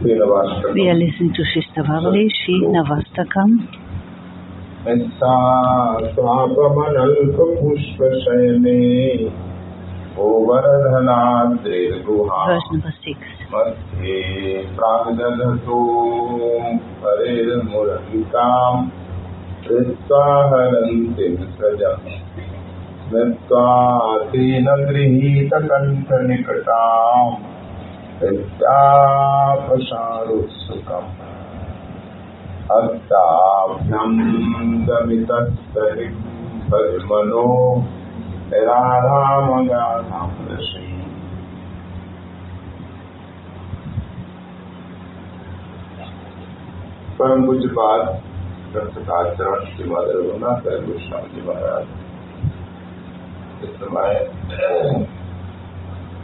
We are listening to Shistavarli, Sri Navastakam. स्वापमनल्पपुष्पशयने Verse number 6. मध्ये प्राग्दधतो हरेर्मुरलिकाम् कृत्वा हरन्तिं सजम् स्मृत्वा तेन गृहीतकण्ठनिकटाम् विद्यापशारुत्सुकम् अत्ताभ्यम् दमितस्तरिम् परिमनो निराधामगाधामृषि परम पूज्यपाद संस्काचरण श्री मदर रघुनाथ गोस्वामी जी महाराज। इस समय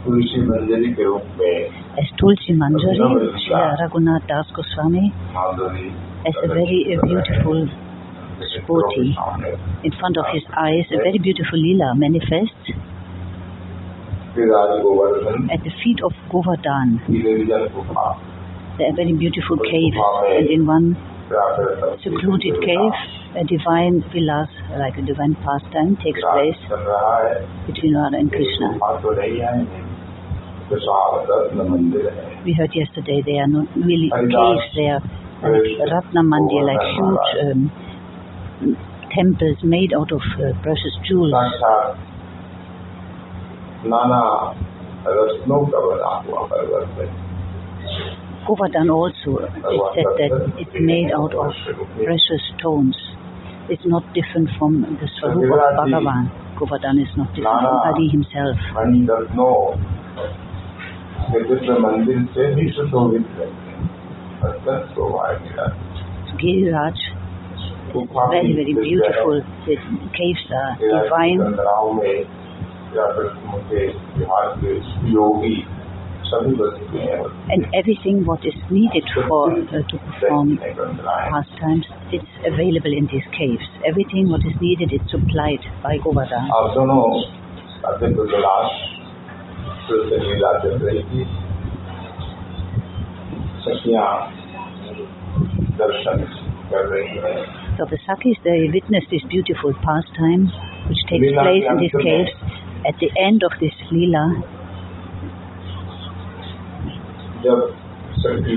ऋषि मंजरी के रूप में as Tulsi Manjari, Shri Raghunath Das Goswami, a very beautiful sphurti in front of his eyes, a very beautiful lila manifests at the feet of Govardhan. There very beautiful cave, and in one secluded cave, a divine vilas, like a divine pastime, takes place between Radha and Krishna. We heard yesterday they are not really caves, they are like Ratna Mandir, like huge um, temples made out of uh, precious jewels. Govardhan also, it said that it's made out of precious stones. It's not different from the Swarup of Bhagavan. Govardhan is not different from Hari himself. मणि रत्नों के दिव्य मंदिर से भी सुशोभित रहते हैं अत्यंत शोभा है So Giriraj is very, very beautiful. The caves are divine. चंद्राओं में या फिर उनके बिहार के योगी सभी वस्तुएं And everything what is needed for uh, to perform pastimes, it's available in these caves. Everything what is needed is supplied by Govardhan. से लीला चल रही थी सखियां दर्शन कर रही हैं So the Sakis, they witness this beautiful pastime which takes place in these caves. At the end of this Leela, जब सखी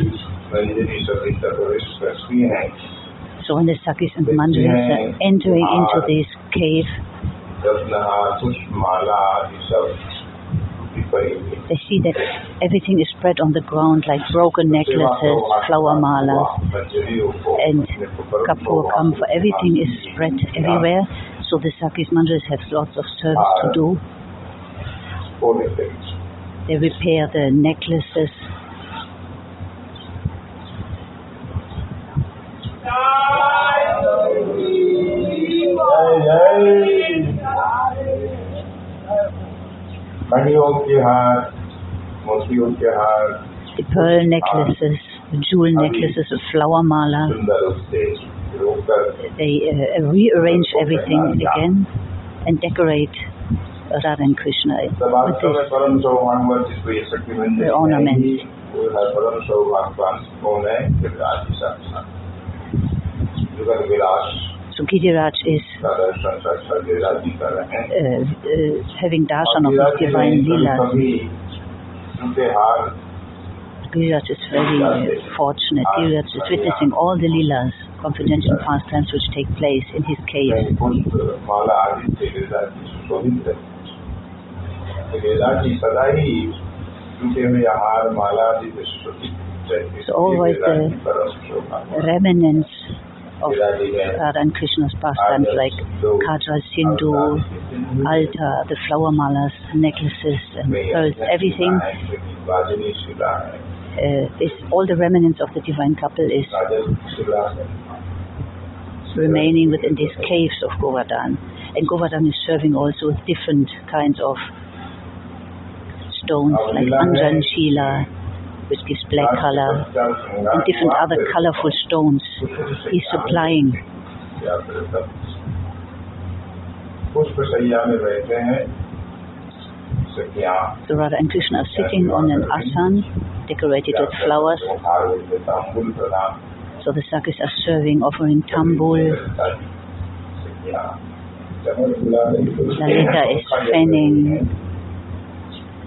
रंजनी सभी प्रवेश करती हैं so when the Sakis and Mandalas are entering into this cave, they see that everything is spread on the ground like broken necklaces, flower malas, and kapur camphor. Everything is spread everywhere. So the Sakis Manjaris have lots of service to do. They repair the necklaces. Hey, hey. The pearl necklaces, the jewel necklaces, the flower mala. They uh, rearrange everything again and decorate Radha and Krishna with this, the ornaments som Giriraj is uh, uh, having darshan of his divine lila. Giriraj is very fortunate. Giriraj is witnessing all the lilas, confidential pastimes which take place in his cave. So always the remnants of uh, Radha Krishna's pastimes like Kajal, Sindur, Alta, the flower malas, necklaces and pearls, everything uh, is all the remnants of the divine couple is remaining within these caves of Govardhan. And Govardhan is serving also different kinds of stones like Anjan Shila, with this black color and different other colorful stones he's supplying. So Radha and Krishna are sitting on an asan decorated with flowers. So the Sakis are serving, offering tambul. Lalita is fanning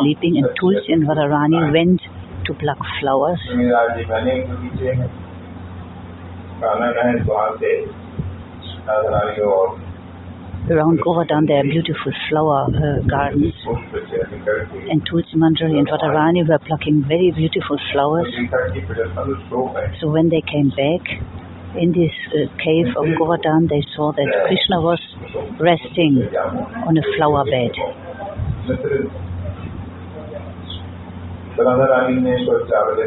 sleeping in Tulsi and Radharani went to pluck flowers. Around Govardhan there are beautiful flower uh, gardens and Tulsi in and Radharani were plucking very beautiful flowers. So when they came back in this uh, cave of Govardhan they saw that Krishna was resting on a flower bed.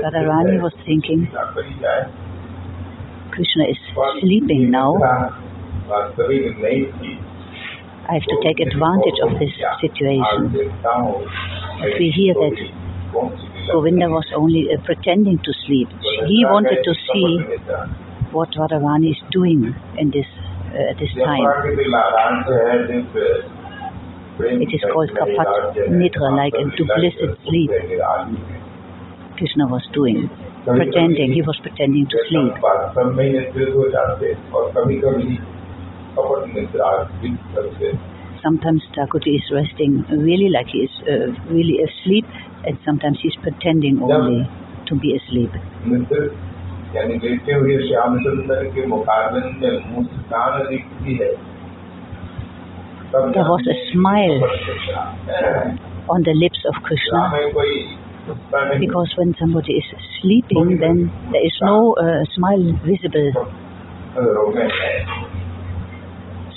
Radharani was thinking, Krishna is sleeping now. I have to take advantage of this situation. But we hear that Govinda was only uh, pretending to sleep. He wanted to see what Radharani is doing in this uh, at this time. It is called Kapat Nidra, like a duplicit sleep. Krishna was doing, pretending. He was pretending to sleep. वास्तव में निद्रित हो जाते और कभी कभी कपट निद्रा भी करते Sometimes Thakurji is resting really like he is uh, really asleep, and sometimes he's pretending only to be asleep. निद्रित यानी लेटे हुए श्याम सुंदर के मुकाबले में मुस्कान दिखती है तब there was a smile on the lips of Krishna because when somebody is sleeping then there is no uh, smile visible.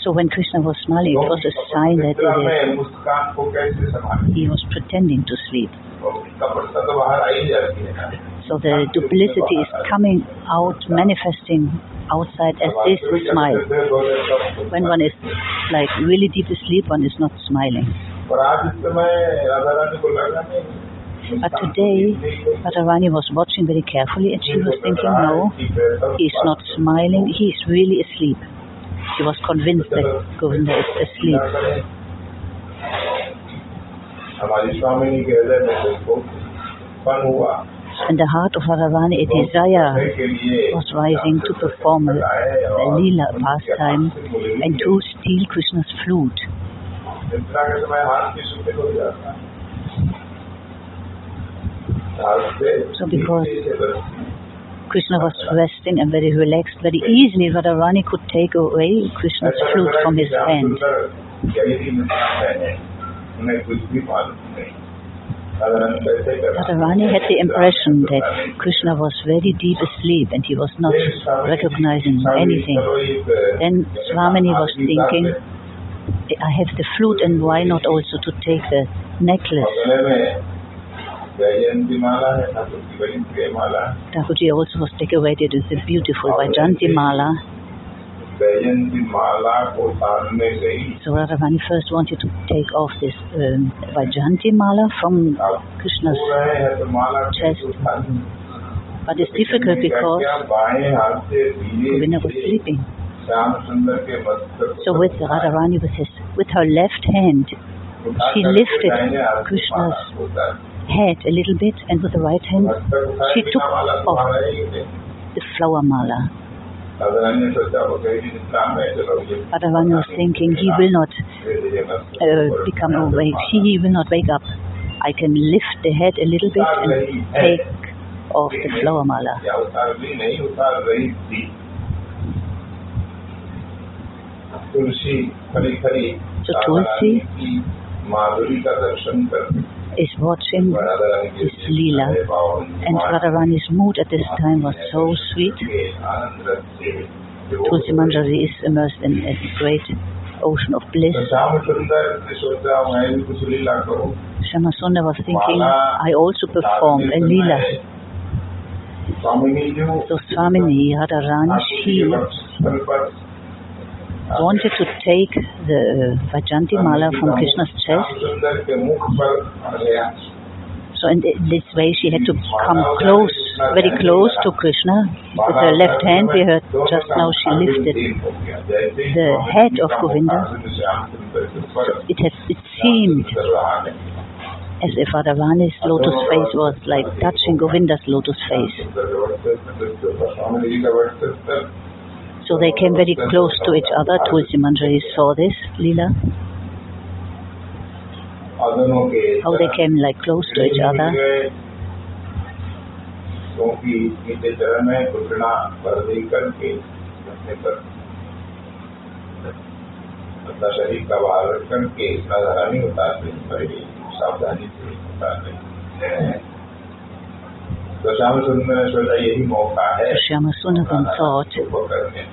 So when Krishna was smiling it was a sign that uh, he was pretending to sleep. So the duplicity is coming out, manifesting outside as this smile. When one is like really deep asleep, one is not smiling. और आज इस समय राधा रानी को लगा नहीं But today, Radharani was watching very carefully and she was thinking, no, he is not smiling, he is really asleep. She was convinced that Govinda is asleep. हमारी स्वामिनी के हृदय में देखो फन हुआ and the heart of Radharani, a desire was rising to perform a, a pastime and to steal Krishna's flute. So because Krishna was resting and very relaxed, very easily Radharani could take away Krishna's flute from his hand. Radharani had the impression that Krishna was very deep asleep and he was not recognizing anything. Then Swamini was thinking, I have the flute and why not also to take the necklace? Thakurji also was decorated with a beautiful Vaijayanti Mala so Radharani first wanted to take off this um, Vaijayanti mala from Krishna's chest. But it's difficult because Govinda was sleeping. So with Radharani, with, his, with her left hand, she lifted Krishna's head a little bit and with the right hand she took off the flower mala. But one was thinking, he will not uh, become awake. He will not wake up. I can lift the head a little bit and take off the flower mala. So Tulsi is watching this Leela, and Radharani's mood at this time was so sweet. Tulsi Manjari is immersed in a great ocean of bliss. Shamasunda was thinking, I also perform a Leela. So Swamini Radharani, she wanted to take the uh, Vaijayanti mala from Krishna's chest. So in this way she had to come close, very close to Krishna with her left hand. We heard just now she lifted the head of Govinda. So it has it seemed as if Radharani's lotus face was like touching Govinda's lotus face. So they came very close to each other. Tulsi Manjari saw this, Leela, how they came like close to each other. क्योंकि नीचे चरण में घुटना पर देकर के अपने पर अपना शरीर का बाहर रख करके इतना धरा नहीं उतारते बड़ी सावधानी से उतारते तो श्याम सुंदर ने सोचा यही मौका है Shyama Sundaram thought, वो करने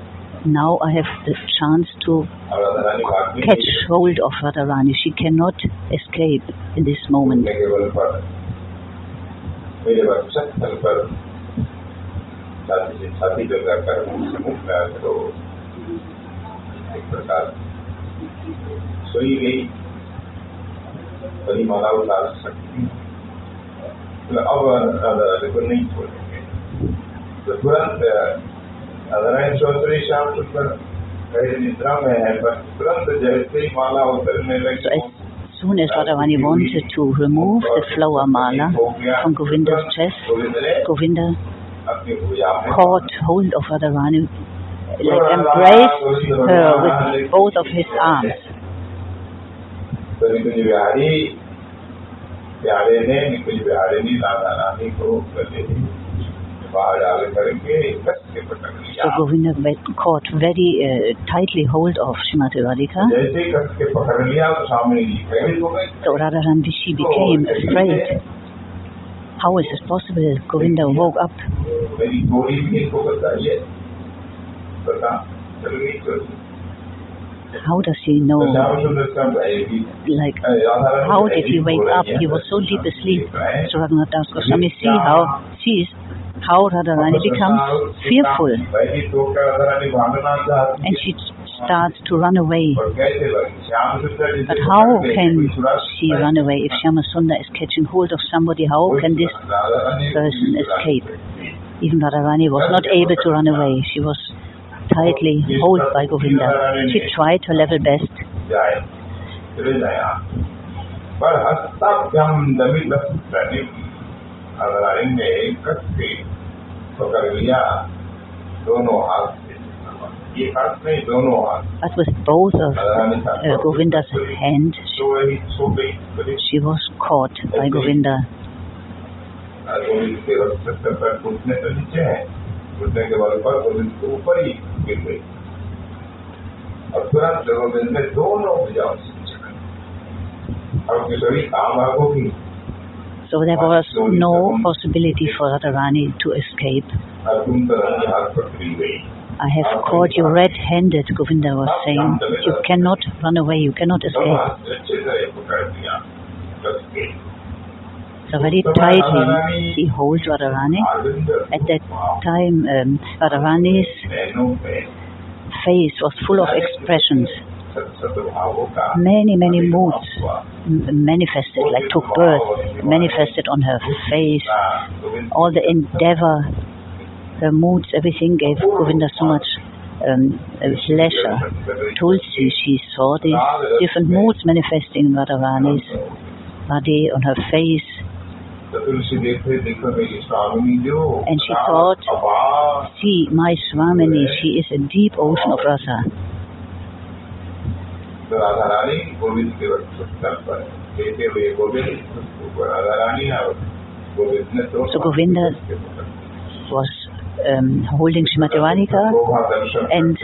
now I have the chance to और राधारानी भाग भी catch hold of Radharani. She cannot escape in this moment. घुटने के बल पर मेरे वक्षक स्थल पर छाती से छाती लगा कर मुंह से मुख लगा करो एक प्रकार सोई गई बड़ी माला उतार सकती हूँ। मतलब अब राधा को नहीं छोड़ेंगे तो तुरंत नारायण चौधरी शाम पर निद्रा में है पर तुरंत जैसे ही माला उतरने लगी soon as Radharani wanted to remove the flower mala from Govinda's chest, Govinda caught hold of Radharani, like embraced her with both of his arms. So Govinda caught very uh, tightly hold of Srimati Radhika. So Radharan Rishi became afraid. How is it possible? Govinda woke up. How does he know? Like, how did he wake up? He was so deep asleep. So Raghunath Das Goswami see how, sees how Radharani becomes fearful भयभीत होकर राधा रानी भागना चाहती and she starts to run away. और कैसे लगे श्याम सुंदर जिसे But how पकड़ के can कोई सुरक्षित she है। run away? If Shama Sundar is catching hold of somebody, how can this Radha Rani person escape? Even Radharani was not able to run away. She was tightly held by Govinda. She tried her level best. जाए चले जाए आप पर हस्ताभ्यम दमित प्रणिम राधा रानी ने कस But with both of Radha Rani का uh, Govinda's hand, सो गई सो गई बड़ी she was caught by Govinda. Govind के रक्त स्तर पर घुटने से नीचे है घुटने के बल पर गोविंद के ऊपर ही गिर गई और तुरंत गोविंद ने दोनों भुजाओं से नीचे कर दिया। और किशोरी काम होगी so there was no possibility for Radharani to escape. I have caught you red-handed, Govinda was saying. You cannot run away, you cannot escape. So very tightly he holds Radharani. At that time, um, Radharani's face was full of expressions. Many, many moods manifested, like took birth, manifested on her face. All the endeavor, her moods, everything gave Govinda so much um, uh, pleasure. Tulsi, she saw these different moods manifesting in Radharani's body, on her face. And she thought, see, my Swamini, she is a deep ocean of rasa. Govind के पर लेते हुए गोविंद और गोविंद ने so Govinda was um, holding Srimati Radhika and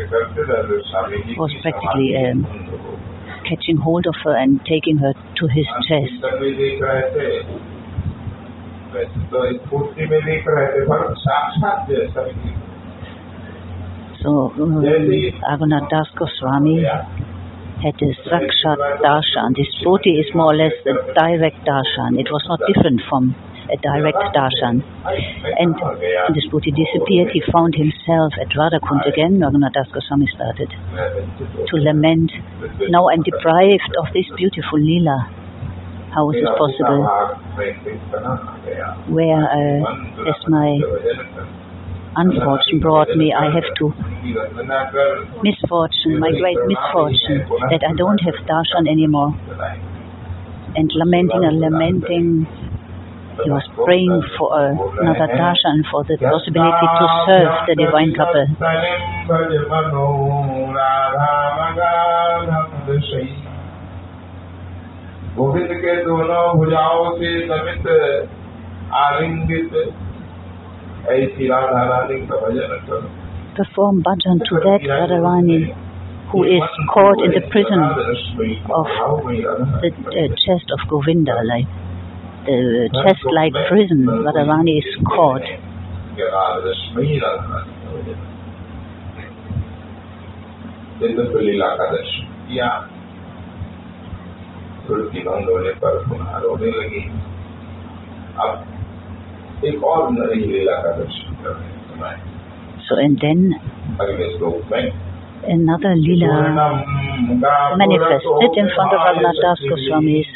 was practically um, catching hold of her and taking her to his chest. So um, Raghunath Das Goswami had a Sakshat Darshan. This Sphurti is more or less the direct Darshan. It was not different from a direct darshan. And when this Buddha disappeared, he found himself at Radhakund again. Raghunath Goswami started to lament. Now I'm deprived of this beautiful lila. How is this possible? Where uh, has my unfortune brought me, I have to misfortune, my great misfortune, that I don't have darshan anymore. And lamenting and lamenting, he was praying for another darshan, for the possibility to serve the divine couple. Govind के दोनों भुजाओं से दमित आलिंगित Perform bhajan to that Radharani who is caught in the prison of the uh, chest of Govinda, like the chest like prison. Radharani is caught. लीला एक और नई लीला का दर्शन कर रहे हैं So and then अगले श्लोक में another lila manifested in front of Raghunath Das Goswami's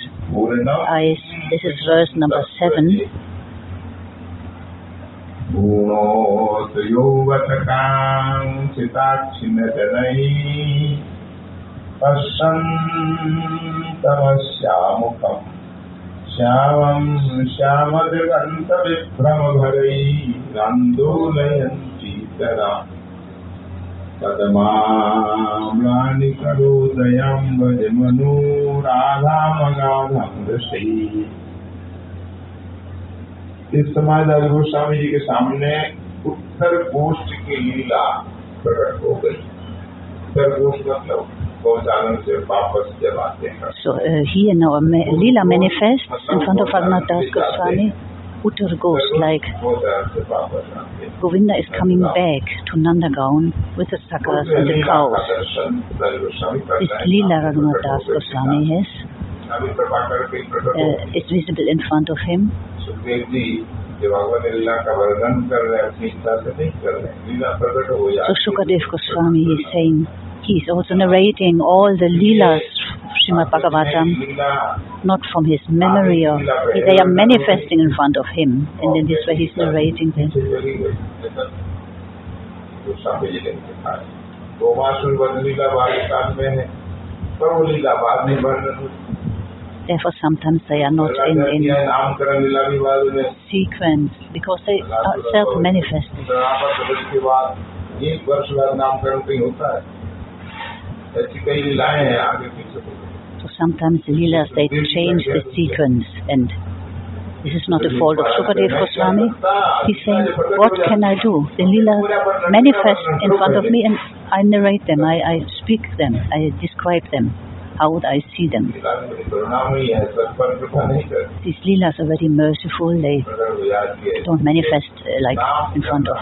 eyes. This is verse number 7. पश्यन्तमस्यामुखम् श्यामं श्यामदिगन्तविभ्रमभरैरान्दोलयन्ति तदा पदमाम्लानि करोदयं भज मनो राधामगाधं दृष्टि इस समय दास गोस्वामी जी के सामने उत्तर गोष्ठ की लीला प्रकट हो गई। उत्तर गोष्ठ मतलब So uh, here now, Lila manifests in front of Raghunath Goswami. Uttar goes like Govinda is coming back to Nandagaon with the suckers and the cows. This Lila Raghunath Das Goswami has uh, is visible in front of him. So Shukadev Goswami is saying he is also narrating all the leelas of Srimad Bhagavatam, Leela not from his memory or they are manifesting in front of him, and in this way he's narrating them. से चली गई ऐसा जो स्वामी जी ने दिखाया तो मासुर वध लीला बालिकाल में है पर वो लीला बाद में वर्णन हुई Therefore, sometimes they are not in, in नामकरण लीला भी बाद में sequence because they are self-manifesting. शरणागत वर्ष के बाद एक वर्ष बाद नामकरण कहीं होता है So sometimes the they change the sequence, and this is not the fault of Sukadev Goswami. He's saying, "What can I do? The leelas manifest in front of me, and I narrate them. I, I speak them. I describe them how would I see them. These Leelas are very merciful, they don't manifest uh, like in front of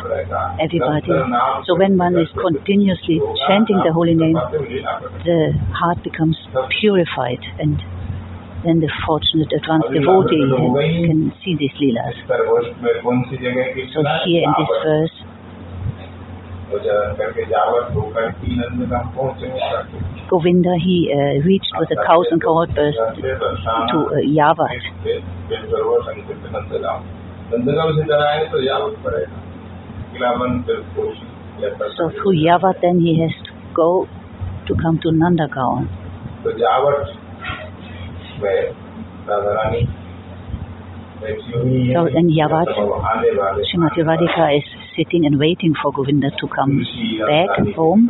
everybody. So when one is continuously chanting the holy name, the heart becomes purified and then the fortunate advanced devotee can see these Leelas. So here in this verse, Govinda, he uh, reached with a thousand cohort burst to uh, Yavat. So through Yavat then he has to go to come to Nandagaon. So Yavat where Radharani so in Yavat, Srimati Radhika is sitting and waiting for Govinda to come back home.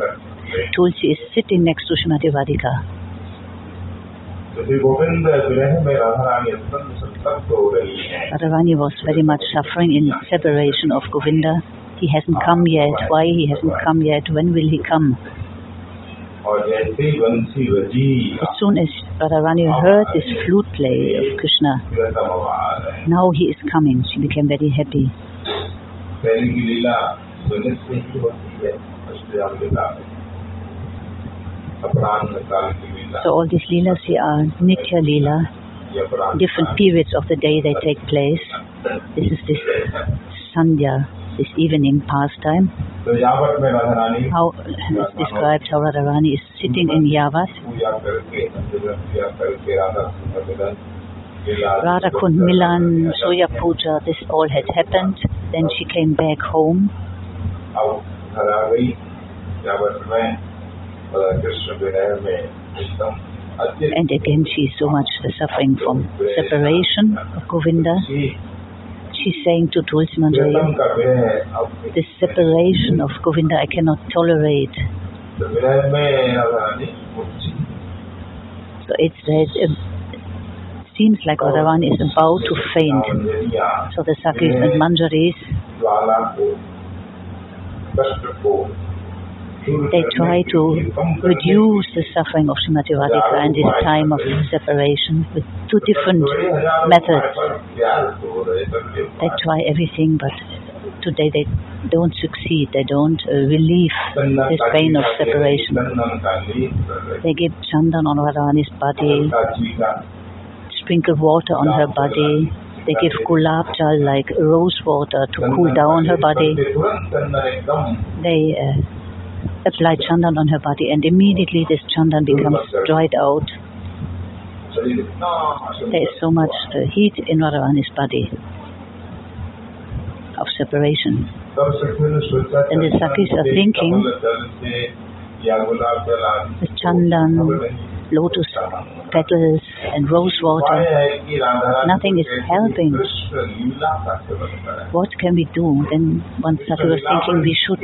Tulsi is sitting next to Srimati Radhika. Radharani was very much suffering in separation of Govinda. He hasn't come yet. Why he hasn't come yet? When will he come? As soon as Radharani heard this flute play of Krishna, now he is coming. She became very happy. पहले की लीला सुनित से ही होती है अष्टयाम लीला में अपराध काल की लीला So all these leelas here are Nitya Leela. different periods of the day they take place. This is this Sandhya, this evening pastime. तो यावत में Radha Rani How it's described how Radharani is sitting in Yavat. पूजा करके पूजा करके राधा कुंड मिलन लीला Radha Kund Milan, Surya Puja, this all had happened. Then she came back home. And again she is so much suffering from separation of Govinda. She's saying to Tulsi Manjari, this separation of Govinda I cannot tolerate. So it's that um, seems like Vadavan is about to faint. So the Sakis and Manjaris, they try to reduce the suffering of Srimati Radhika and this time of separation with two different methods. They try everything, but today they don't succeed, they don't uh, relieve this pain of separation. They give chandan on Radharani's body, sprinkle water on her body. They give gulab jal like rose water to cool down her body. They uh, apply chandan on her body, and immediately this chandan becomes dried out. There is so much uh, heat in Radharani's body of separation. And the Sakis are thinking, The chandan, lotus petals, and rose water. Nothing is helping. What can we do? Then one Saki was thinking we should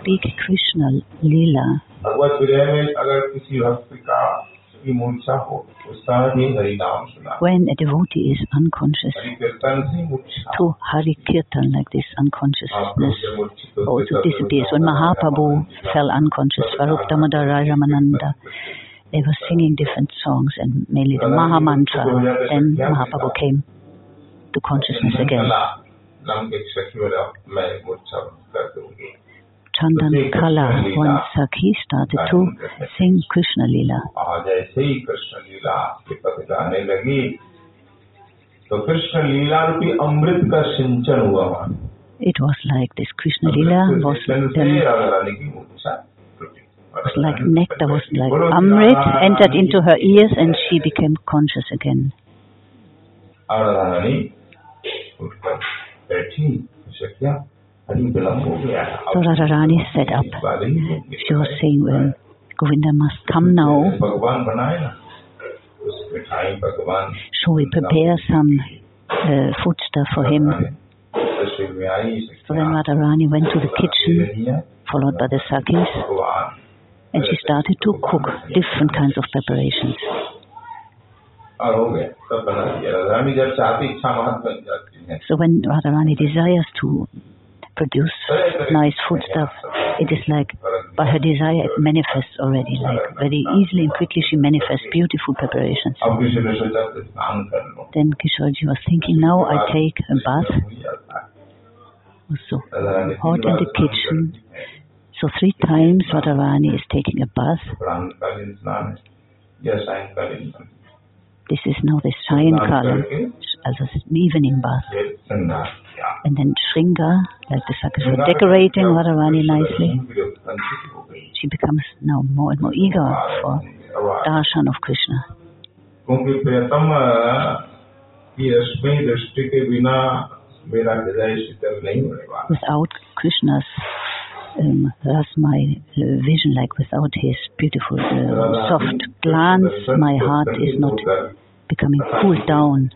speak Krishna Leela. When a devotee is unconscious, to Hari Kirtan like this, unconsciousness also disappears. Oh, when Mahaprabhu fell unconscious, Swarup Damodar Ramananda, they were singing different songs and mainly the Maha Mantra. Then Mahaprabhu came to consciousness again. Chandan Kala, one Sakhi started to sing Krishna Leela. और जैसे ही कृष्ण लीला के पद गाने लगी तो कृष्ण लीला रूपी अमृत का सिंचन हुआ वहाँ It was like this Krishna Leela was सिंचन से then राधा रानी की मूर्छा टूटी was like nectar, was like Amrit entered into her ears and she became conscious again. और राधा रानी उठकर बैठी उसे क्या So Rani set up. She was saying when Govinda must come now. So we prepare some uh, food stuff for him? So then Radharani went to the kitchen followed by the Sakis and she started to cook different kinds of preparations. So when Radharani desires to produce nice food stuff. It is like by her desire it manifests already, like very easily and quickly she manifests beautiful preparations. Then Kishoriji was thinking, now I take a bath, also hot in the kitchen. So three times Radharani is taking a bath. This is now the cyan color, as the evening bath. And then Shringa, like the sakas were decorating Radharani nicely. She becomes now more and more eager for darshan of Krishna. Without Krishna's um, thus my uh, vision, like without his beautiful uh, soft glance, my heart is not becoming cooled down.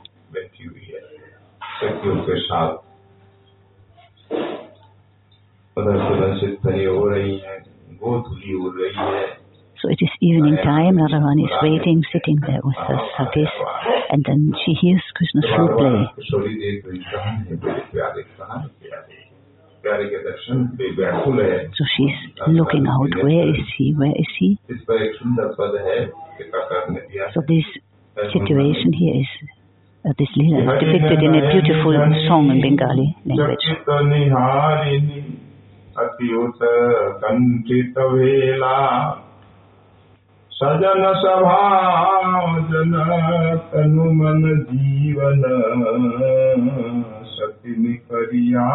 So it is evening time, Radharani is waiting, sitting there with her sakis, and then she hears Krishna's flute play. So she's looking out, where is he, where is he? इस पर एक सुंदर पद है टीकाकार ने दिया So this situation here is, uh, this lila is depicted in a beautiful song in Bengali language. चकित निहारिणी अत्युत कंठित वेला सजन सभाजन तनु मन जीवन सतिनि करिया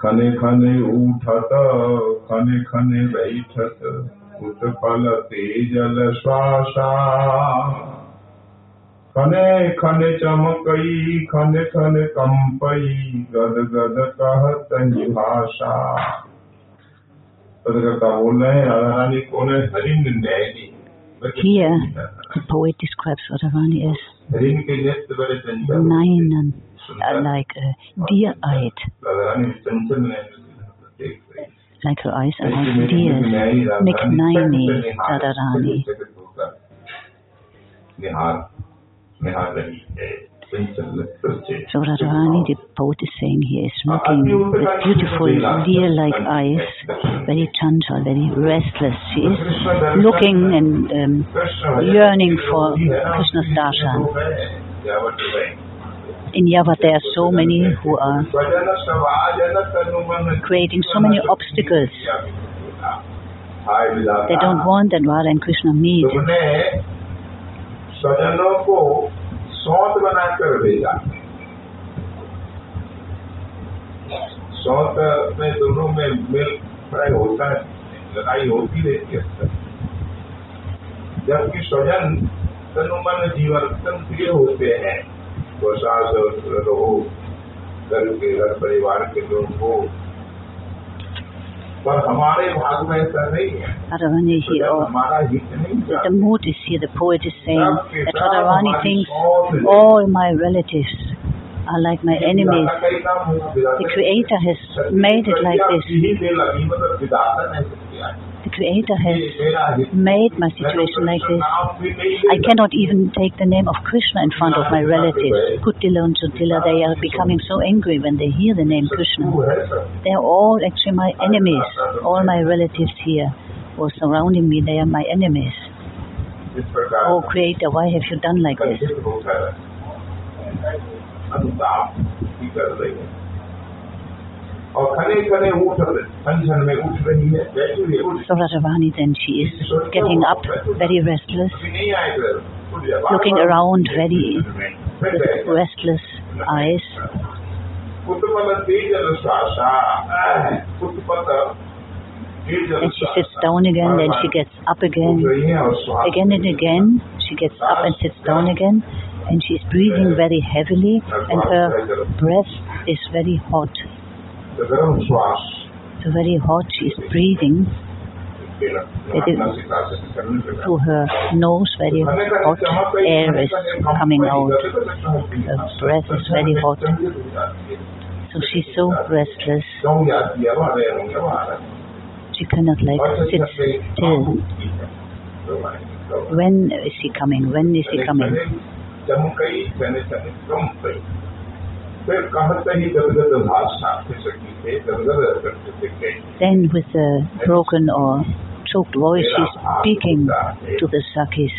खने खने उठत खने खने बैठत उत्पल तेजल श्वासा। खने खने चमकई खने खने कंपई गद गद कहत भाषा पत्रकर्ता बोल रहे हैं कौन है? हरिन Naini. Here, the poet describes Radharani as हरिन Nein, like uh, deer eyed. Like her eyes are like deers. Mriganaini Radharani. Nihar. Nihar so Radharani, the poet is saying here, is looking with beautiful deer-like eyes, very chanchal, very restless. She is looking and um, yearning for Krishna's darshan in Java there are so many who are creating so many obstacles. They don't want that Radha and Krishna meet. सौत बनाकर भेजा। सौत में दोनों में मिल fry होता है, लड़ाई होती रहती है जबकि स्वजन तनुमन जीवन प्रिय होते हैं। वो सास हो घर के घर, परिवार के लोग हो पर हमारे भाग में ऐसा नहीं है here, the mood is here, the poet is saying that Radharani thinks all my relatives are like my enemies. The Creator has made it like this. The Creator has made my situation like this. I cannot even take the name of Krishna in front of my relatives. Kutila and they are becoming so angry when they hear the name Krishna. They are all actually my enemies. All my relatives here are surrounding me, they are my enemies. Oh Creator, why have you done like this? और खने खने उठ क्षण क्षण में उठ रही है बैठी हुई उठ So Radharani then she is getting up, very restless, अभी नहीं आए इधर उठ जा looking around very फिर with restless eyes. Utpal Tejal श्वासा उत्पत Tejal And she sits down again, then she gets up again. उठ रही है और श्वास Again and again, she gets up and sits down again. And she is breathing very heavily, and her breath is very hot. The very hot she is breathing. It is through her nose very hot air is coming out. Her breath is very hot. So she's so restless. She cannot like sit still. When is he coming? When is he coming? Then, with a broken or choked voice, she's speaking to the Sakis.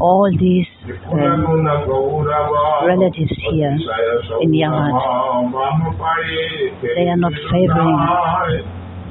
All these relatives here in Yavat, they are not favoring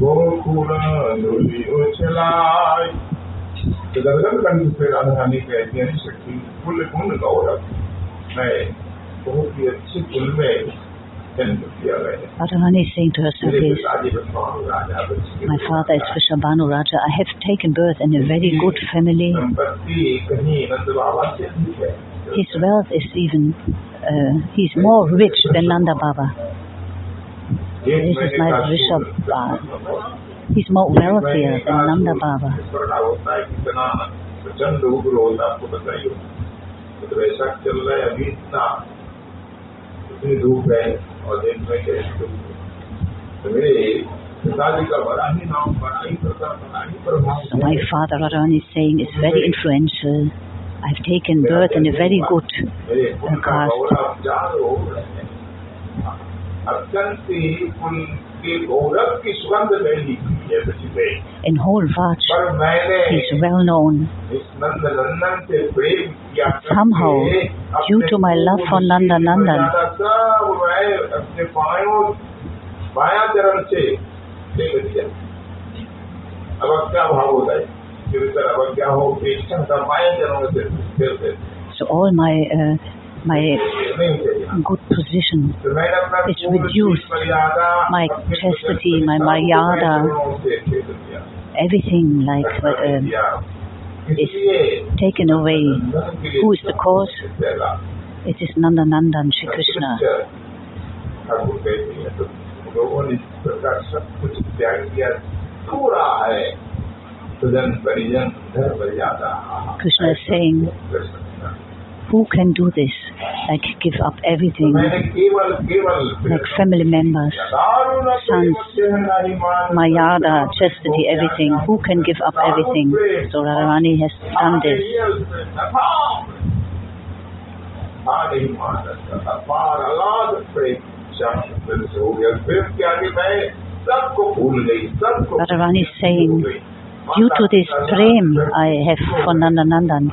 गोकुलानुली शक्ति कुल गौरव है बहुत ही अच्छे कुल में is saying to herself service, My father is Vrishabhanu Raja. I have taken birth in a very good family. His wealth is even, uh, he is more rich than Nanda Baba. एक This is महीने my का Rishabh शूल, Baba. He's more wealthier than Nanda Baba. बड़ा होता है कितना प्रचंड उग्र होता है आपको बताइए मतलब ऐसा चल रहा है अभी इतना इतनी धूप है और दिन में कैसी धूप है तो मेरे पिताजी का बड़ा ही नाम बड़ा ही प्रकार बड़ा ही प्रभाव So my father Radharani is saying is very influential. I've taken birth in a very good मेरे उनका caste. In whole Vraj, he's well known. Somehow, due to my love for Nanda Nandan, so all my uh, my good position is reduced. My chastity, my maryada, everything like uh, is taken away. Who is the cause? It is Nanda Nandan Shri Krishna. Krishna is saying who can do this? Like give up everything, like family members, sons, maryada, chastity, everything. Who can give up everything? So Radharani has done this. Radharani is saying, due to this prem I have for Nandanandan,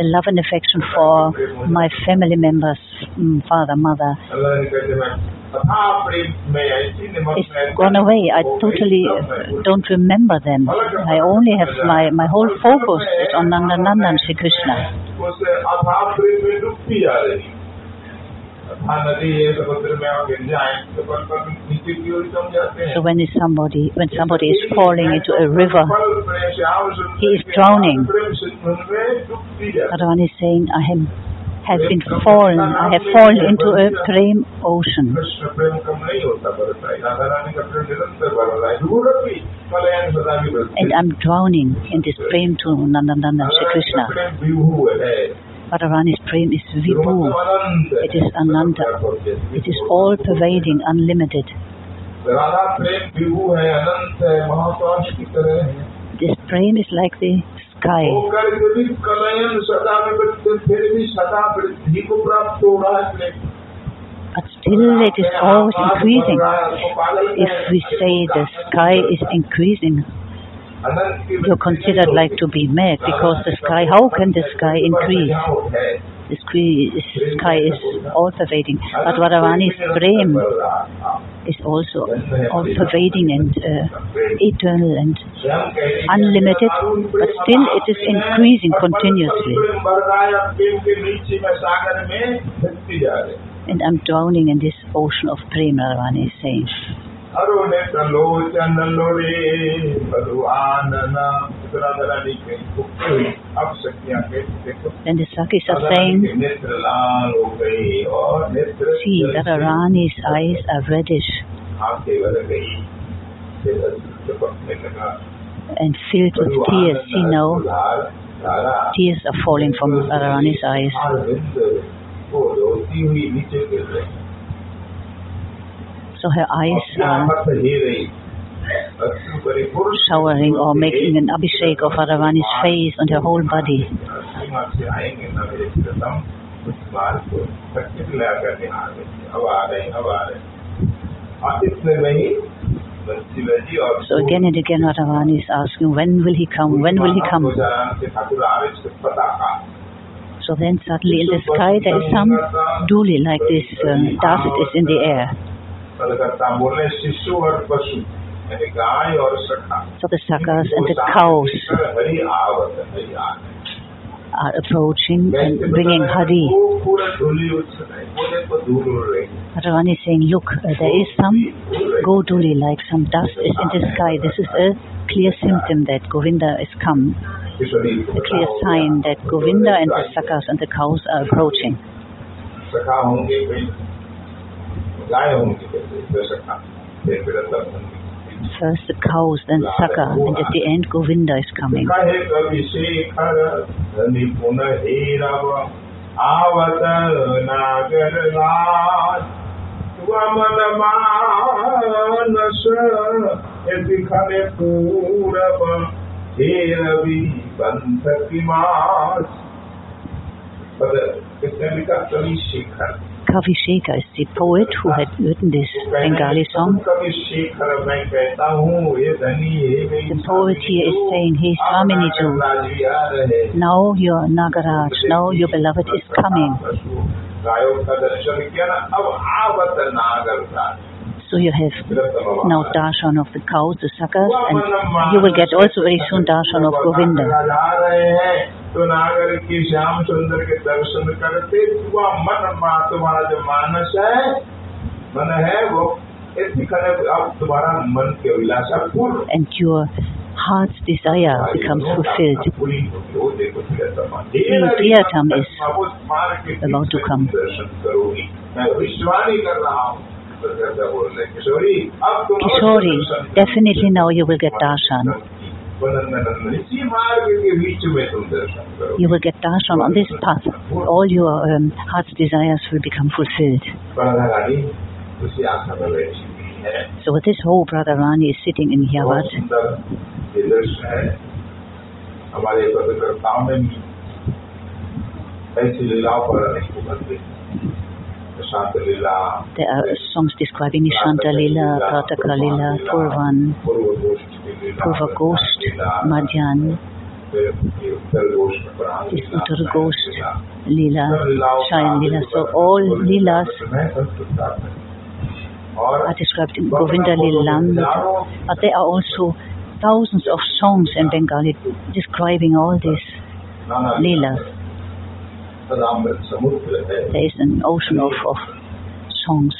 the love and affection for my family members, mm, father, mother. It's gone away. I totally uh, don't remember them. I only have my, my whole focus is on Nanda Nandan Sri Krishna. So when is somebody when somebody is falling into a river, he is drowning. Bhagavan is saying, I am have been fallen, I have fallen into a prem ocean. And I'm drowning in this prem to Nandanandan Shri Krishna. Radharani's prem is Vibhu. It is Ananda. It is all-pervading, unlimited. This prem is like the sky. But still it is always increasing. If we say the sky is increasing, you're considered like to be mad because the sky, how can the sky increase? The sky is, sky is all pervading. But Radharani's prem is also all pervading and uh, eternal and unlimited, but still it is increasing continuously. And I'm drowning in this ocean of prem, Radharani is saying. અરુણે કલોચન લોરે ભગવાનના પુત્રાદરાની the Sakis are saying, see that Arani's eyes are reddish and filled with tears. See now, tears are falling from Arani's eyes so her eyes um, are showering or making an abhishek of Aravani's face and her whole body. So again and again Aravani is asking, when will he come, when will he come? So then suddenly in the sky there is some dhuli like this, uh, dust is in the air. बोले शिशु और पशु गाय और the sakas and the cows are approaching and bringing Hari. Radharani is saying, look, uh, there is some godhuli, like some dust is in the sky. This is a clear symptom that Govinda is come, a clear sign that Govinda and the sakas and the cows are approaching. First the cows, then Saka, and at the end Govinda is coming. कहे कवि शेखर धनी पुनः हे रव आवत नागर लाज वमन मानस यदि खने पूरब हे रवि बंध की मास पद किसने लिखा कवि Shekhar Kavi Shekhar is the poet who had written this Bengali song. The poet here is saying, Hey Swamini now your Nagaraj, now your beloved is coming. So you have now darshan of the cows, the sakas, and you will get also very soon darshan of Govinda. तो नागर की heart's desire becomes fulfilled. The Priyatam is about to come. Kishori, definitely now you will get darshan. You will get darshan on this path. All your um, heart's desires will become fulfilled. So this whole Radharani is sitting in here, what? There are songs describing Nishanta Lila, Prataka Lila, Purvan, Purva Goshtha, Madhyan, this Uttar Goshtha, Lila, Shayan Lila. So all Leelas are described in Govinda Lila, but there are also thousands of songs in Bengali describing all these Leelas. There is an ocean of, of songs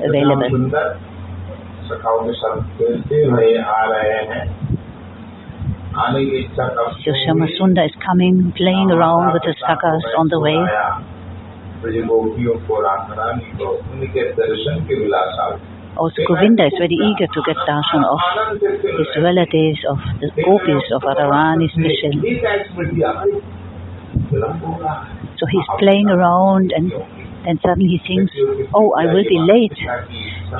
available. So Shyama is coming, playing around with the sakas on the way. Also Govinda is very eager to get darshan of his relatives, of the gopis, of Radharani special. So he's playing around and then suddenly he thinks, oh, I will be late.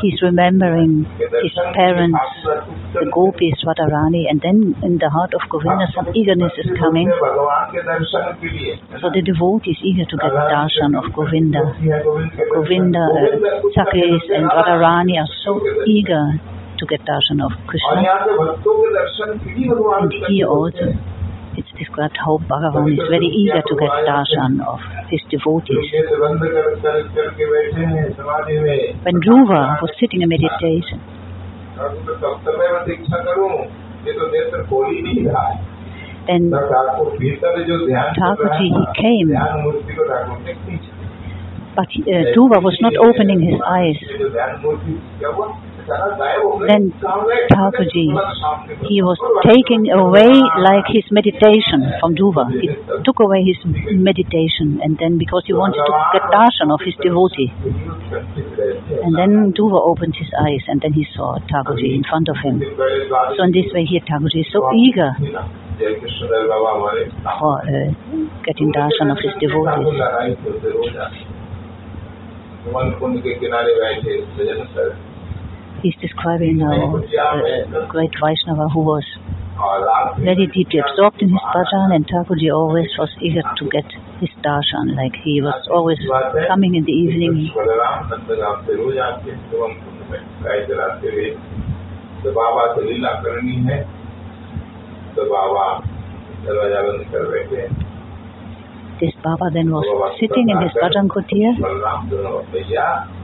He's remembering his parents, the gopis, Swadharani, and then in the heart of Govinda some eagerness is coming. So the devotee is eager to get the darshan of Govinda. Govinda, Sakis and Swadharani are so eager to get darshan of Krishna. And he also described how Bhagavan is very eager to get darshan of his devotees. When Dhruva was sitting in meditation, then Thakurji, he came, but uh, Dhruva was not opening his eyes. Then Thakurji, he was taking away like his meditation from Dhruva. He took away his meditation and then because he wanted to get darshan of his devotee. And then Dhruva opened his eyes and then he saw Thakurji in front of him. So in this way here Thakurji is so eager for uh, getting darshan of his devotees he's describing uh, a great Vaishnava who was very deeply absorbed in his bhajan and Thakurji always was eager to get his darshan, like he was always coming in the evening. The Baba this Baba then was sitting in his Bhajan Kutir.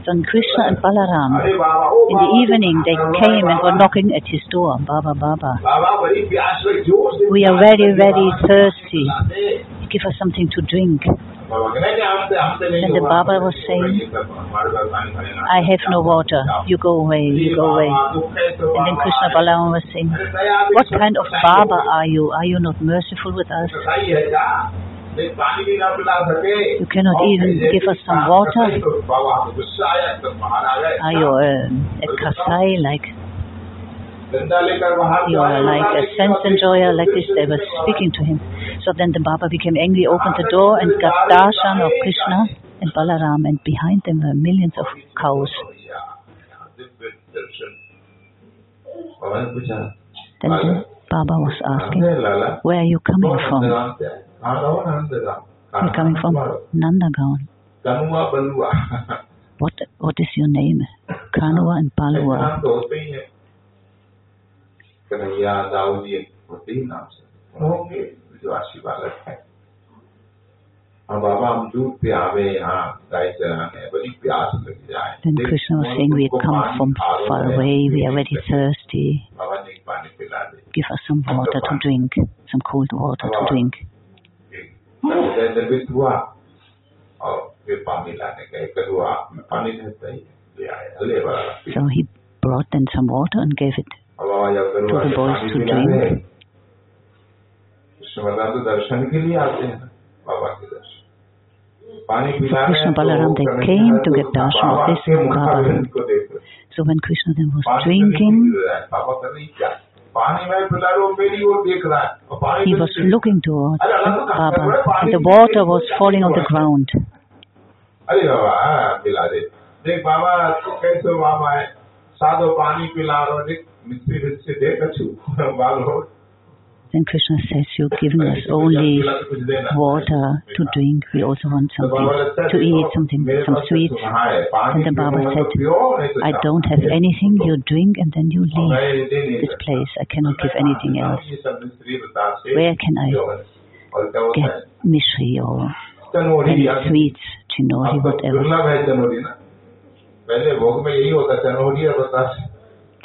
Then Krishna and Balaram, in the evening they came and were knocking at his door, Baba, Baba. We are very, very thirsty. Give us something to drink. And the Baba was saying, I have no water, you go away, you go away. And then Krishna Balaram was saying, What kind of Baba are you? Are you not merciful with us? You cannot even give us some water? Are you uh, a kasai like? You are like a sense enjoyer like this. They were speaking to him. So then the Baba became angry, opened the door and got darshan of Krishna and Balaram and behind them were millions of cows. Then the Baba was asking, where are you coming from? You're coming from Nandagaon. Kanua Balua. what What is your name? Kanua and Balua. Okay. Then Krishna was saying, We come from far away, we are very thirsty. Give us some water to drink, some cold water to drink. Oh, kedua, tadi. Ya, so he brought them some water and gave it to the boys to drink. Krishna Balaram, they came to get darshan of this Baba. So when Krishna then was drinking, he was looking towards Baba, and the water was falling on the ground. Baba, Then Krishna says, You're giving us only water to drink. We also want something to eat, something, some sweets. And the Baba said, I don't have anything. You drink and then you leave this place. I cannot give anything else. Where can I get mishri or any sweets, chinori, whatever? दुर्लभ है चनोरी ना पहले भोग में यही होता चनोरी और बतास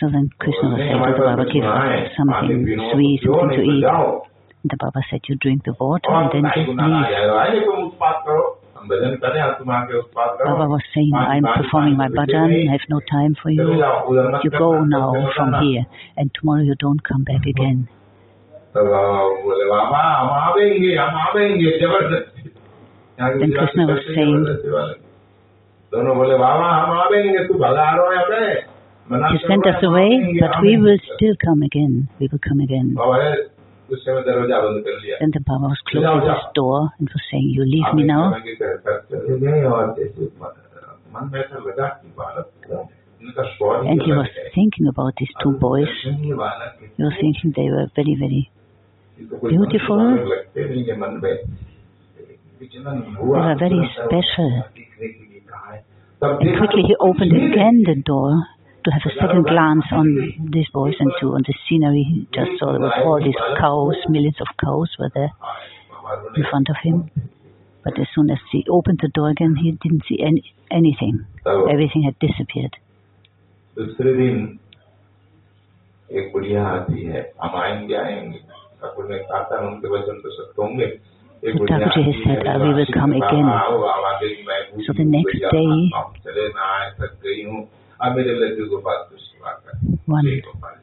So then Krishna was saying to Baba, give something sweet, something to eat. The Baba said, you drink the water and then just leave. Baba was saying, I'm performing my bhajan, I have no time for you. You go now from here and tomorrow you don't come back again. Then Krishna was saying, Baba, I'm going to come back again. You sent us away, but we will still come again. We will come again. Then the Baba was closing his door and was saying, you leave me now. And he was thinking about these two boys. He was thinking they were very, very beautiful. They were very special. And quickly he opened again the door to have a second glance on these boys and to on the scenery. He just saw there was all these cows, millions of cows were there in front of him. But as soon as he opened the door again, he didn't see any, anything. तब Everything had disappeared. दूसरे दिन एक बुढ़िया आती है हम आएंगे आएंगे ठाकुर ने कहा था उनके वचन तो सत्य होंगे एक So बुढ़िया Thakurji has आती है, said, "Ah, we will आशीर्वाद come बाबा, again." आओ, आओ, आगे की मैं बूढ़ी So the हूँ, next बुढ़िया, day- आमिर लड्डू गोपाल कृष्ण वाका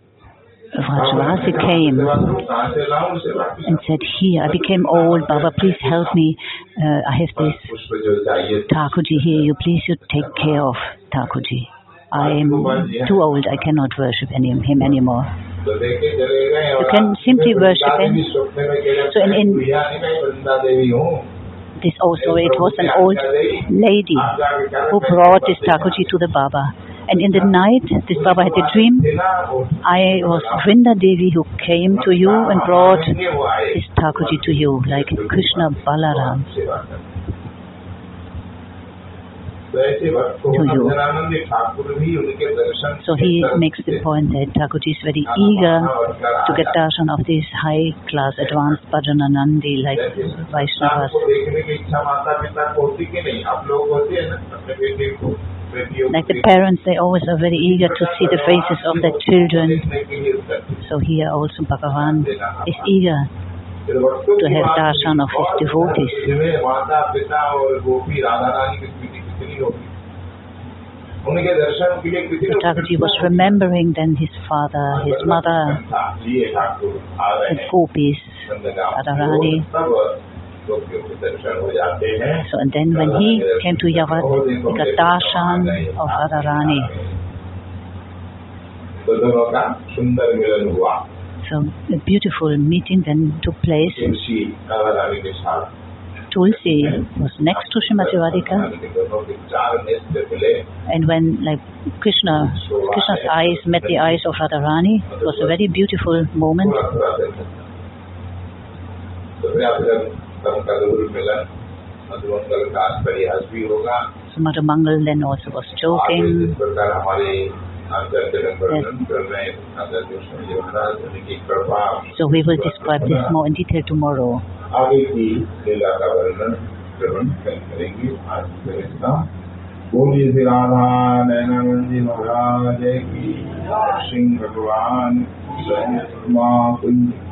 Vrajavasi came and said, here, I became old, Baba, please help me. Uh, I have this Thakurji here, you please you take care of Thakurji. I am too old, I cannot worship any, him anymore. You can simply worship him. So in, in this also, it was an old lady who brought this Thakurji to the Baba. And in the night, this Baba had a dream. I was Vrinda Devi who came to you and brought this Thakurji to you, like Krishna Balaram. to you. So he makes the point that Thakurji is very eager to get darshan of these high class advanced Bhajananandi like Vaishnavas. Like the parents, they always are very eager to see the faces of their children. So here also Bhagavan is eager to have darshan of his devotees. So was remembering then his father, his mother, the gopis, Radharani. So, and then when he came to Yavat, he got darshan of Radharani. So, a beautiful meeting then took place. Tulsi was next to Srimati Radhika. And when like Krishna, Krishna's eyes met the eyes of Radharani, it was a very beautiful moment. थोड़ा थोड़ा दर्शन तो फिर आप जब तब का जरूर मिलन मधुमंगल का परिहास भी होगा So Mother Mangal then also was आगे joking. जिस प्रकार हमारे आचार्य वर्णन कर रहे हैं आचार्य स्वामी जी महाराज उनकी कृपा So we will describe this more in detail tomorrow. आगे की लीला का वर्णन श्रवण कल करेंगे आज के इसका बोलिए श्री राधा नयनानंद जी महाराज की सिंह भगवान स्वयं कुंज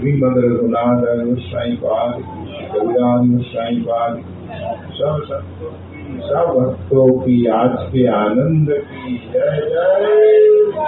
श्रीमद रघुनाथ गोस्वाई पाद की कविराज गोस्वाई पाद की सब सब भक्तों की आज के आनंद की जय जय